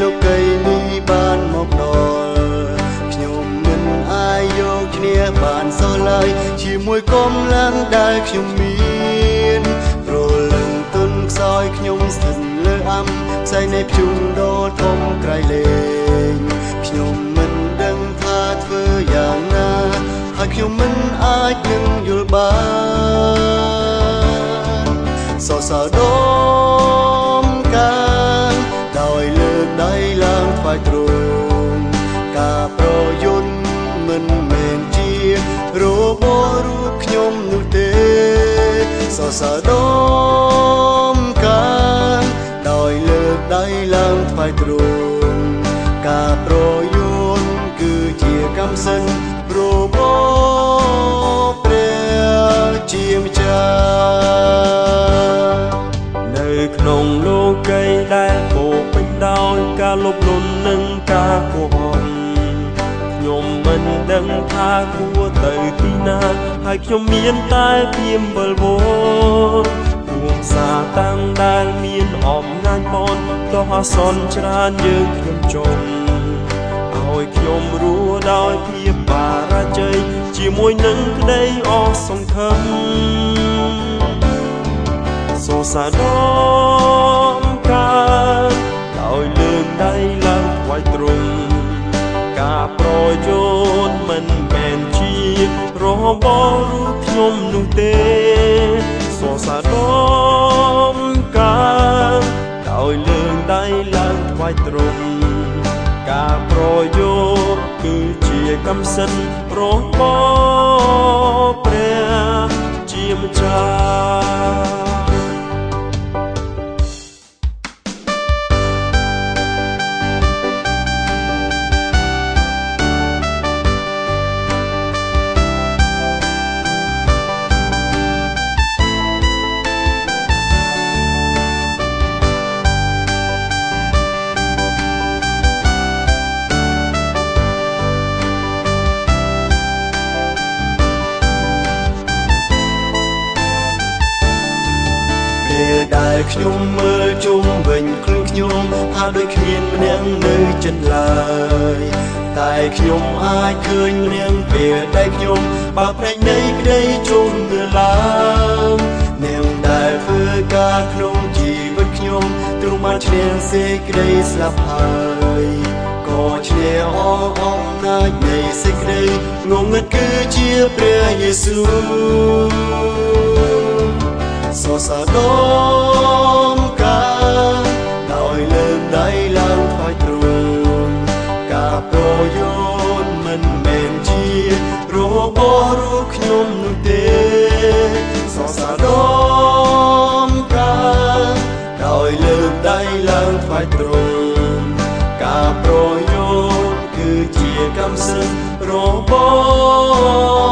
លោកីនេះបានមកដល់ខ្ញុំមិនអាចយកឈ្នះបានសោះឡើយជាមួយកម្លាំងដែលខ្ញុំមានប្រលឹងទុនខ្សោយខ្ញុំស្ថិតលើអំផ្សេងនៃភ្ជុំដ៏ធំក្រៃលែងខ្ញុំមិនដឹងថាធ្វើយ៉ាងណាហើយខ្ញុំមិនអាចនឹងយល់បានសរសើរដំ សរសើរដំការដោយលើកដៃឡើងថ្វាយទ្រង់ការប្រយុទ្ធគឺជាកម្មសិនរបស់ព្រះជាម្ចាស់នៅក្នុងលោកីដែលពោពេញដោយការលុបលន់និងការគោរព ខ្ញុំមិនដឹងថាគួរទៅទីណា ហើយខ្ញុំមានតែពីមវល់វល់ពួងសាតាំងដែលមានអំណាចបនក៏អសនច្រើនយើងខ្ញុំចង់ឲ្យខ្ញុំរស់ដោយភាពបារជ័យជាមួយនឹងក្តីអស់សង្ឃឹមសូសាដ ប្រយោជន៍មិនមែនជារបស់រូបខ្ញុំនោះទេសូសាដមការដោយលើកដៃឡើងថ្វាយទ្រង់ការប្រយោជន៍គឺជាកម្មសិទ្ធិរបស់ ពេលដែលខ្ញុំមើលជុំវិញខ្លួនខ្ញុំថាដូចគ្មានម្នាក់នៅចិត្តឡើយតែខ្ញុំអាចឃើញម្នាក់ពេលដែលខ្ញុំបើកភ្នែកនៃក្តីជុំមើលឡើងនាងដែលធ្វើការក្នុងជីវិតខ្ញុំទ្រង់បានឈ្នះសេចក្តីស្លាប់ហើយក៏ឈ្នះអស់អំណាចនៃសេចក្តីងងឹតគឺជាព្រះយេស៊ូវសរសើរ ឡើងថ្វាយទ្រង់ការប្រយោជន៍មិនមែនជារបស់រូបខ្ញុំនោះទេសរសើរដំការដោយលើកដៃឡើងថ្វាយទ្រង់ការប្រយោជន៍គឺជាកម្មសិទ្ធិរបស់ព្រះជាម្ចាស់